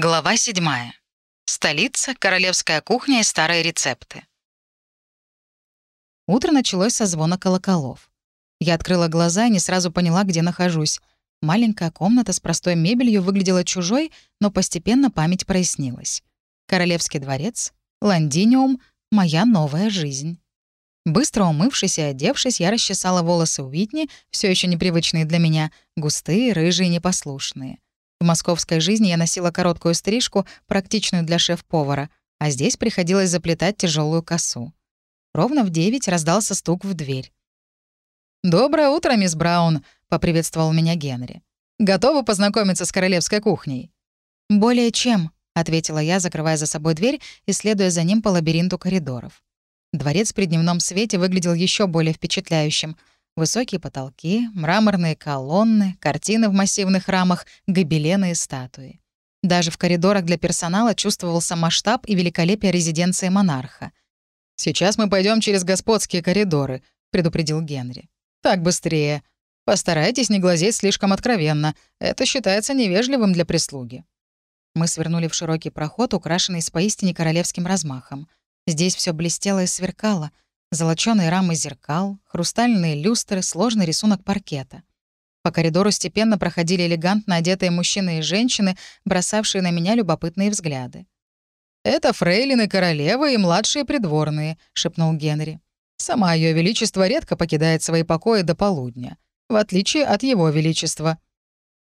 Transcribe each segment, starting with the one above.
Глава 7. Столица, королевская кухня и старые рецепты. Утро началось со звона колоколов. Я открыла глаза и не сразу поняла, где нахожусь. Маленькая комната с простой мебелью выглядела чужой, но постепенно память прояснилась. Королевский дворец, Лондиниум — моя новая жизнь. Быстро умывшись и одевшись, я расчесала волосы Уитни, все еще непривычные для меня, густые, рыжие, непослушные. В московской жизни я носила короткую стрижку, практичную для шеф-повара, а здесь приходилось заплетать тяжелую косу. Ровно в девять раздался стук в дверь. «Доброе утро, мисс Браун», — поприветствовал меня Генри. «Готовы познакомиться с королевской кухней?» «Более чем», — ответила я, закрывая за собой дверь и следуя за ним по лабиринту коридоров. Дворец при дневном свете выглядел еще более впечатляющим — Высокие потолки, мраморные колонны, картины в массивных рамах, гобелены и статуи. Даже в коридорах для персонала чувствовался масштаб и великолепие резиденции монарха. «Сейчас мы пойдем через господские коридоры», — предупредил Генри. «Так быстрее. Постарайтесь не глазеть слишком откровенно. Это считается невежливым для прислуги». Мы свернули в широкий проход, украшенный с поистине королевским размахом. Здесь все блестело и сверкало — Золочёные рамы зеркал, хрустальные люстры, сложный рисунок паркета. По коридору степенно проходили элегантно одетые мужчины и женщины, бросавшие на меня любопытные взгляды. «Это фрейлины королевы и младшие придворные», — шепнул Генри. «Сама Ее Величество редко покидает свои покои до полудня, в отличие от Его Величества».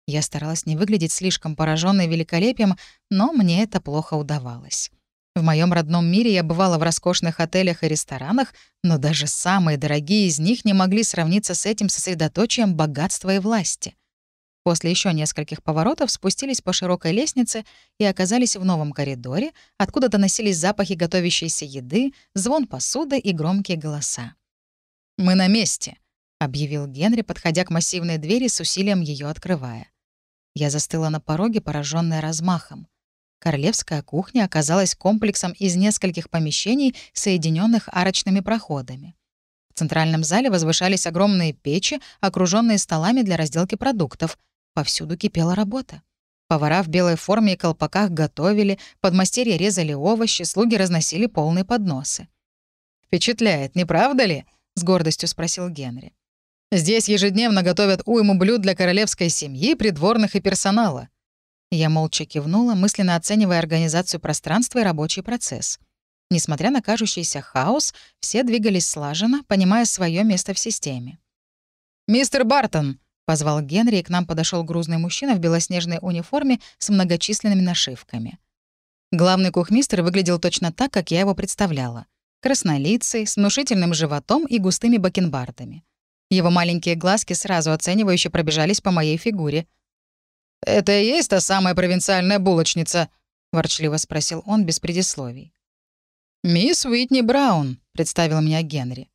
Я старалась не выглядеть слишком пораженной великолепием, но мне это плохо удавалось. В моем родном мире я бывала в роскошных отелях и ресторанах, но даже самые дорогие из них не могли сравниться с этим сосредоточием богатства и власти. После еще нескольких поворотов спустились по широкой лестнице и оказались в новом коридоре, откуда доносились запахи готовящейся еды, звон посуды и громкие голоса. «Мы на месте», — объявил Генри, подходя к массивной двери с усилием ее открывая. Я застыла на пороге, пораженная размахом. Королевская кухня оказалась комплексом из нескольких помещений, соединенных арочными проходами. В центральном зале возвышались огромные печи, окруженные столами для разделки продуктов. Повсюду кипела работа. Повара в белой форме и колпаках готовили, подмастерья резали овощи, слуги разносили полные подносы. «Впечатляет, не правда ли?» — с гордостью спросил Генри. «Здесь ежедневно готовят уйму блюд для королевской семьи, придворных и персонала. Я молча кивнула, мысленно оценивая организацию пространства и рабочий процесс. Несмотря на кажущийся хаос, все двигались слаженно, понимая свое место в системе. «Мистер Бартон!» — позвал Генри, и к нам подошел грузный мужчина в белоснежной униформе с многочисленными нашивками. Главный кухмистер выглядел точно так, как я его представляла. Краснолицый, с внушительным животом и густыми бакенбардами. Его маленькие глазки сразу оценивающе пробежались по моей фигуре — «Это и есть та самая провинциальная булочница?» — ворчливо спросил он без предисловий. «Мисс Уитни Браун», — представил меня Генри.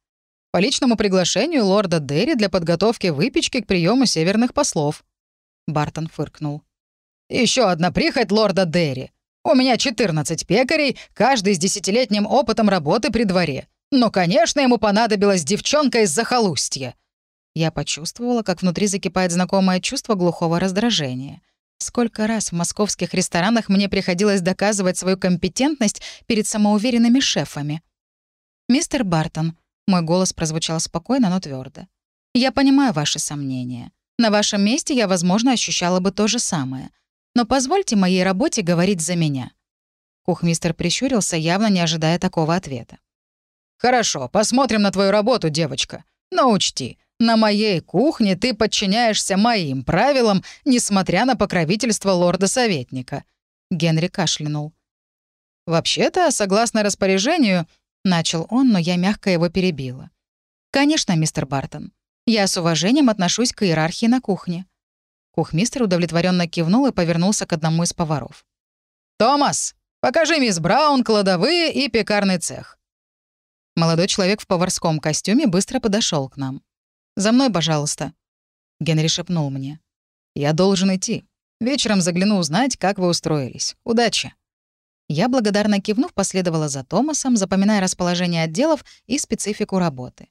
«По личному приглашению лорда Дерри для подготовки выпечки к приему северных послов». Бартон фыркнул. Еще одна прихоть лорда Дерри. У меня 14 пекарей, каждый с десятилетним опытом работы при дворе. Но, конечно, ему понадобилась девчонка из захолустья. Я почувствовала, как внутри закипает знакомое чувство глухого раздражения. Сколько раз в московских ресторанах мне приходилось доказывать свою компетентность перед самоуверенными шефами. «Мистер Бартон», — мой голос прозвучал спокойно, но твердо. «Я понимаю ваши сомнения. На вашем месте я, возможно, ощущала бы то же самое. Но позвольте моей работе говорить за меня». Кухмистер прищурился, явно не ожидая такого ответа. «Хорошо, посмотрим на твою работу, девочка. Но учти, на моей кухне ты подчиняешься моим правилам, несмотря на покровительство лорда-советника». Генри кашлянул. «Вообще-то, согласно распоряжению...» — начал он, но я мягко его перебила. «Конечно, мистер Бартон. Я с уважением отношусь к иерархии на кухне». Кухмистер удовлетворенно кивнул и повернулся к одному из поваров. «Томас, покажи мисс Браун кладовые и пекарный цех». Молодой человек в поварском костюме быстро подошел к нам. «За мной, пожалуйста». Генри шепнул мне. «Я должен идти. Вечером загляну узнать, как вы устроились. Удачи». Я, благодарно кивнув, последовала за Томасом, запоминая расположение отделов и специфику работы.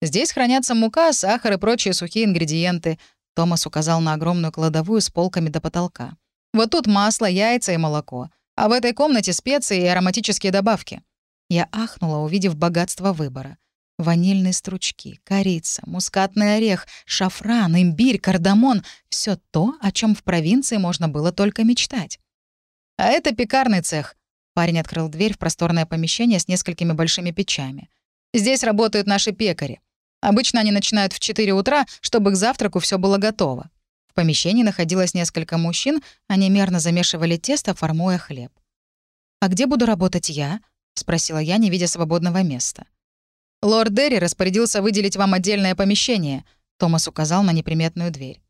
«Здесь хранятся мука, сахар и прочие сухие ингредиенты», Томас указал на огромную кладовую с полками до потолка. Вот тут масло, яйца и молоко. А в этой комнате специи и ароматические добавки». Я ахнула, увидев богатство выбора. Ванильные стручки, корица, мускатный орех, шафран, имбирь, кардамон — все то, о чем в провинции можно было только мечтать. А это пекарный цех. Парень открыл дверь в просторное помещение с несколькими большими печами. Здесь работают наши пекари. Обычно они начинают в 4 утра, чтобы к завтраку все было готово. В помещении находилось несколько мужчин, они мерно замешивали тесто, формуя хлеб. «А где буду работать я?» — спросила я, не видя свободного места. «Лорд Дерри распорядился выделить вам отдельное помещение», — Томас указал на неприметную дверь.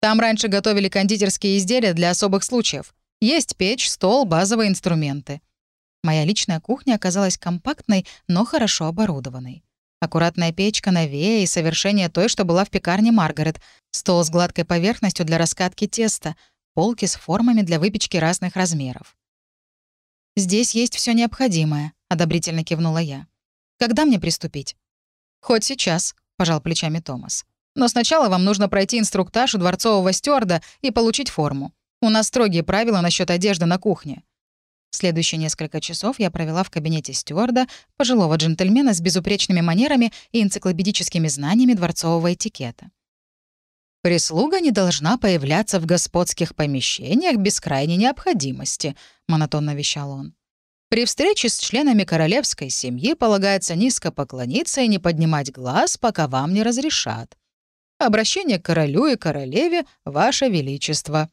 «Там раньше готовили кондитерские изделия для особых случаев. Есть печь, стол, базовые инструменты». Моя личная кухня оказалась компактной, но хорошо оборудованной. Аккуратная печка новее и совершение той, что была в пекарне Маргарет, стол с гладкой поверхностью для раскатки теста, полки с формами для выпечки разных размеров. «Здесь есть все необходимое», — одобрительно кивнула я. «Когда мне приступить?» «Хоть сейчас», — пожал плечами Томас. «Но сначала вам нужно пройти инструктаж у дворцового стюарда и получить форму. У нас строгие правила насчет одежды на кухне. Следующие несколько часов я провела в кабинете стюарда, пожилого джентльмена с безупречными манерами и энциклопедическими знаниями дворцового этикета. «Прислуга не должна появляться в господских помещениях без крайней необходимости», — монотонно вещал он. «При встрече с членами королевской семьи полагается низко поклониться и не поднимать глаз, пока вам не разрешат. Обращение к королю и королеве — ваше величество».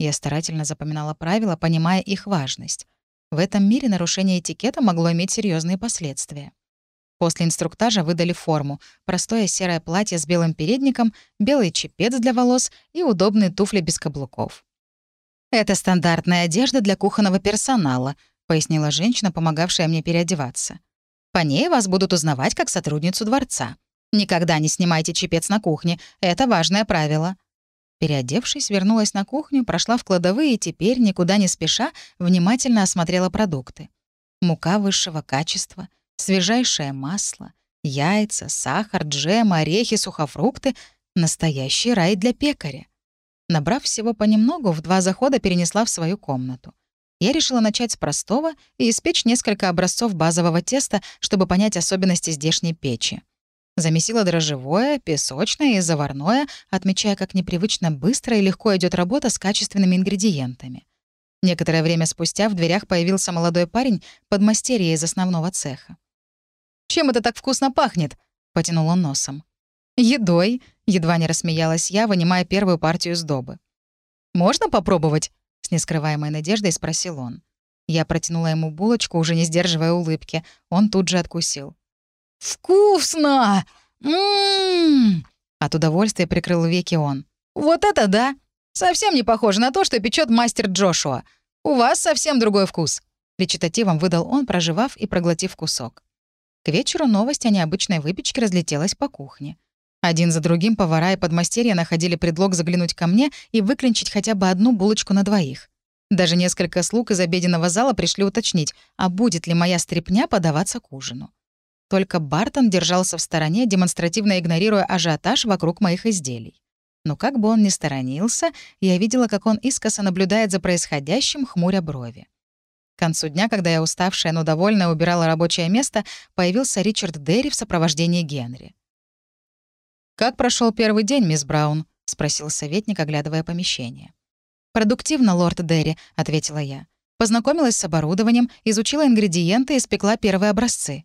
Я старательно запоминала правила, понимая их важность. В этом мире нарушение этикета могло иметь серьезные последствия. После инструктажа выдали форму — простое серое платье с белым передником, белый чепец для волос и удобные туфли без каблуков. «Это стандартная одежда для кухонного персонала», — пояснила женщина, помогавшая мне переодеваться. «По ней вас будут узнавать как сотрудницу дворца. Никогда не снимайте чепец на кухне, это важное правило». Переодевшись, вернулась на кухню, прошла в кладовые и теперь, никуда не спеша, внимательно осмотрела продукты. Мука высшего качества, свежайшее масло, яйца, сахар, джем, орехи, сухофрукты — настоящий рай для пекаря. Набрав всего понемногу, в два захода перенесла в свою комнату. Я решила начать с простого и испечь несколько образцов базового теста, чтобы понять особенности здешней печи. Замесила дрожжевое, песочное и заварное, отмечая, как непривычно быстро и легко идет работа с качественными ингредиентами. Некоторое время спустя в дверях появился молодой парень, подмастерье из основного цеха. «Чем это так вкусно пахнет?» — потянул он носом. «Едой», — едва не рассмеялась я, вынимая первую партию сдобы. «Можно попробовать?» — с нескрываемой надеждой спросил он. Я протянула ему булочку, уже не сдерживая улыбки. Он тут же откусил. «Вкусно! Ммм!» От удовольствия прикрыл веки он. «Вот это да! Совсем не похоже на то, что печет мастер Джошуа. У вас совсем другой вкус!» Речитативом выдал он, проживав и проглотив кусок. К вечеру новость о необычной выпечке разлетелась по кухне. Один за другим повара и подмастерья находили предлог заглянуть ко мне и выклинчить хотя бы одну булочку на двоих. Даже несколько слуг из обеденного зала пришли уточнить, а будет ли моя стряпня подаваться к ужину. Только Бартон держался в стороне, демонстративно игнорируя ажиотаж вокруг моих изделий. Но как бы он ни сторонился, я видела, как он искоса наблюдает за происходящим, хмуря брови. К концу дня, когда я уставшая, но довольная убирала рабочее место, появился Ричард Дерри в сопровождении Генри. «Как прошел первый день, мисс Браун?» — спросил советник, оглядывая помещение. «Продуктивно, лорд Дерри», — ответила я. Познакомилась с оборудованием, изучила ингредиенты и испекла первые образцы.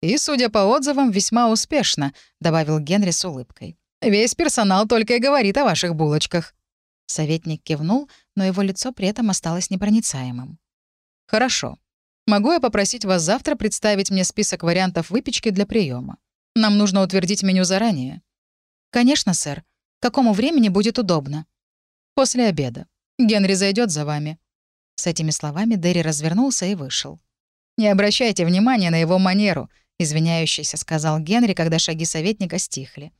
«И, судя по отзывам, весьма успешно», — добавил Генри с улыбкой. «Весь персонал только и говорит о ваших булочках». Советник кивнул, но его лицо при этом осталось непроницаемым. «Хорошо. Могу я попросить вас завтра представить мне список вариантов выпечки для приема? Нам нужно утвердить меню заранее». «Конечно, сэр. Какому времени будет удобно?» «После обеда. Генри зайдет за вами». С этими словами Дерри развернулся и вышел. «Не обращайте внимания на его манеру», — извиняющийся сказал Генри, когда шаги советника стихли.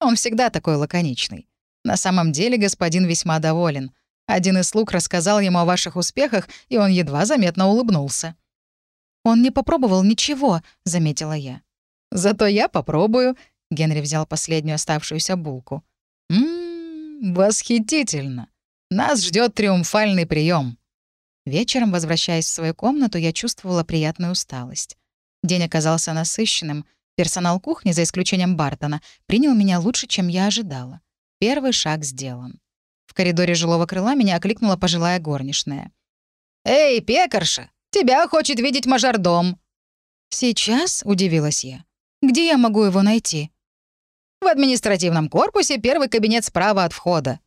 «Он всегда такой лаконичный. На самом деле господин весьма доволен. Один из слуг рассказал ему о ваших успехах, и он едва заметно улыбнулся». «Он не попробовал ничего», — заметила я. «Зато я попробую», — Генри взял последнюю оставшуюся булку. «Ммм, восхитительно. Нас ждет триумфальный прием. Вечером, возвращаясь в свою комнату, я чувствовала приятную усталость. День оказался насыщенным. Персонал кухни, за исключением Бартона, принял меня лучше, чем я ожидала. Первый шаг сделан. В коридоре жилого крыла меня окликнула пожилая горничная. «Эй, пекарша, тебя хочет видеть мажордом!» «Сейчас?» — удивилась я. «Где я могу его найти?» «В административном корпусе первый кабинет справа от входа».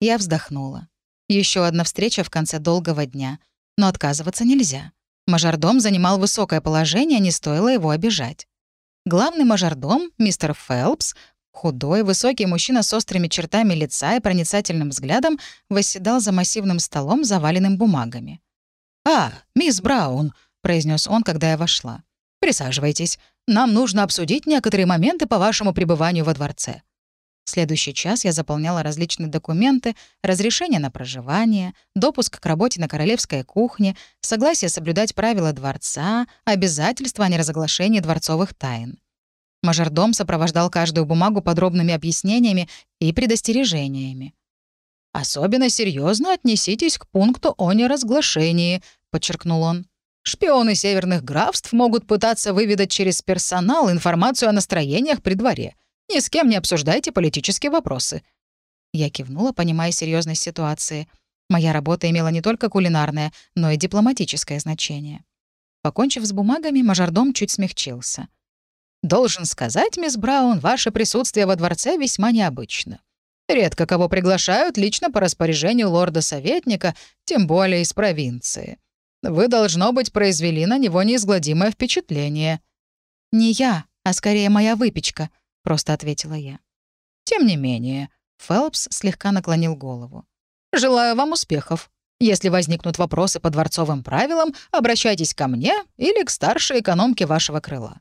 Я вздохнула. Еще одна встреча в конце долгого дня. Но отказываться нельзя. Мажордом занимал высокое положение, не стоило его обижать. Главный мажордом, мистер Фелпс, худой, высокий мужчина с острыми чертами лица и проницательным взглядом, восседал за массивным столом, заваленным бумагами. «А, мисс Браун», — произнес он, когда я вошла. «Присаживайтесь. Нам нужно обсудить некоторые моменты по вашему пребыванию во дворце следующий час я заполняла различные документы, разрешение на проживание, допуск к работе на королевской кухне, согласие соблюдать правила дворца, обязательства о неразглашении дворцовых тайн. Мажордом сопровождал каждую бумагу подробными объяснениями и предостережениями. «Особенно серьезно отнеситесь к пункту о неразглашении», — подчеркнул он. «Шпионы северных графств могут пытаться выведать через персонал информацию о настроениях при дворе. Ни с кем не обсуждайте политические вопросы». Я кивнула, понимая серьезность ситуации. Моя работа имела не только кулинарное, но и дипломатическое значение. Покончив с бумагами, мажордом чуть смягчился. «Должен сказать, мисс Браун, ваше присутствие во дворце весьма необычно. Редко кого приглашают лично по распоряжению лорда-советника, тем более из провинции. Вы, должно быть, произвели на него неизгладимое впечатление». «Не я, а скорее моя выпечка», — просто ответила я. «Тем не менее», — Фелпс слегка наклонил голову. «Желаю вам успехов. Если возникнут вопросы по дворцовым правилам, обращайтесь ко мне или к старшей экономке вашего крыла».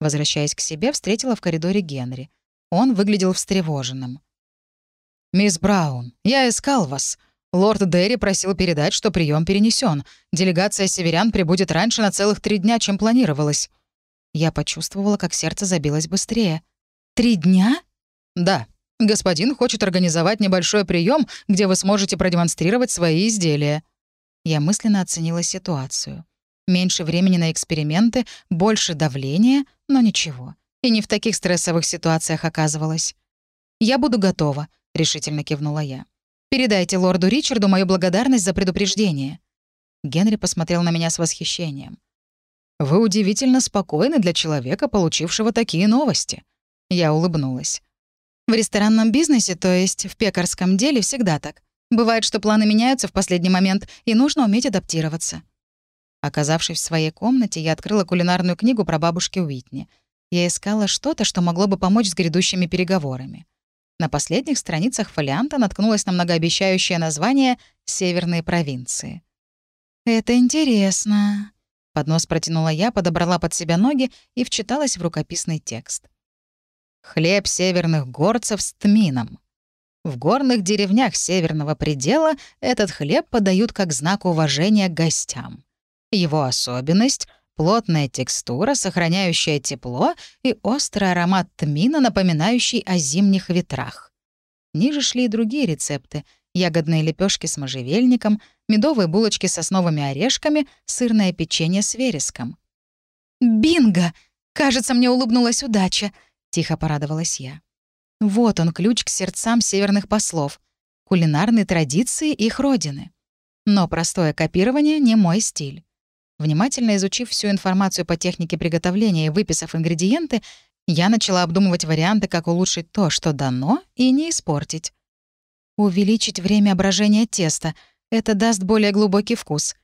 Возвращаясь к себе, встретила в коридоре Генри. Он выглядел встревоженным. «Мисс Браун, я искал вас. Лорд Дерри просил передать, что прием перенесен. Делегация северян прибудет раньше на целых три дня, чем планировалось». Я почувствовала, как сердце забилось быстрее. Три дня? Да. Господин хочет организовать небольшой прием, где вы сможете продемонстрировать свои изделия. Я мысленно оценила ситуацию. Меньше времени на эксперименты, больше давления, но ничего. И не в таких стрессовых ситуациях оказывалось. «Я буду готова», — решительно кивнула я. «Передайте лорду Ричарду мою благодарность за предупреждение». Генри посмотрел на меня с восхищением. «Вы удивительно спокойны для человека, получившего такие новости. Я улыбнулась. В ресторанном бизнесе, то есть в пекарском деле, всегда так. Бывает, что планы меняются в последний момент, и нужно уметь адаптироваться. Оказавшись в своей комнате, я открыла кулинарную книгу про бабушки Уитни. Я искала что-то, что могло бы помочь с грядущими переговорами. На последних страницах фолианта наткнулась на многообещающее название «Северные провинции». «Это интересно», — поднос протянула я, подобрала под себя ноги и вчиталась в рукописный текст. Хлеб северных горцев с тмином. В горных деревнях северного предела этот хлеб подают как знак уважения к гостям. Его особенность — плотная текстура, сохраняющая тепло, и острый аромат тмина, напоминающий о зимних ветрах. Ниже шли и другие рецепты — ягодные лепешки с можжевельником, медовые булочки с сосновыми орешками, сырное печенье с вереском. «Бинго! Кажется, мне улыбнулась удача!» — тихо порадовалась я. Вот он, ключ к сердцам северных послов. Кулинарные традиции их родины. Но простое копирование — не мой стиль. Внимательно изучив всю информацию по технике приготовления и выписав ингредиенты, я начала обдумывать варианты, как улучшить то, что дано, и не испортить. Увеличить время брожения теста — это даст более глубокий вкус.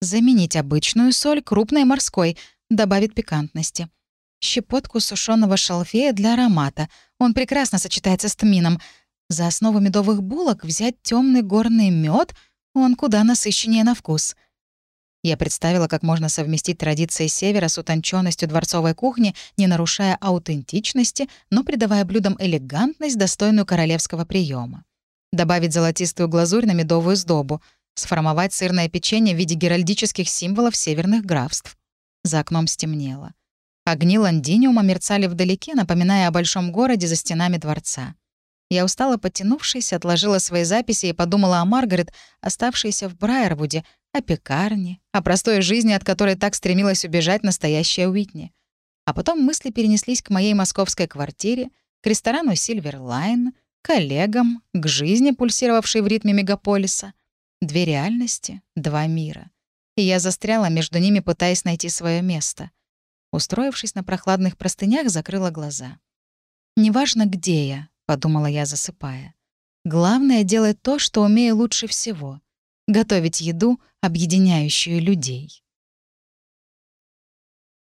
Заменить обычную соль крупной морской добавит пикантности — щепотку сушеного шалфея для аромата. Он прекрасно сочетается с тмином. За основу медовых булок взять темный горный мед, он куда насыщеннее на вкус. Я представила, как можно совместить традиции Севера с утонченностью дворцовой кухни, не нарушая аутентичности, но придавая блюдам элегантность, достойную королевского приема. Добавить золотистую глазурь на медовую сдобу, сформовать сырное печенье в виде геральдических символов северных графств. За окном стемнело. Огни лондиниума мерцали вдалеке, напоминая о большом городе за стенами дворца. Я устала, потянувшись, отложила свои записи и подумала о Маргарет, оставшейся в Брайервуде, о пекарне, о простой жизни, от которой так стремилась убежать настоящая Уитни. А потом мысли перенеслись к моей московской квартире, к ресторану «Сильвер Лайн», к коллегам, к жизни, пульсировавшей в ритме мегаполиса. Две реальности, два мира. И я застряла между ними, пытаясь найти свое место. Устроившись на прохладных простынях, закрыла глаза. «Неважно, где я», — подумала я, засыпая. «Главное — делать то, что умею лучше всего — готовить еду, объединяющую людей».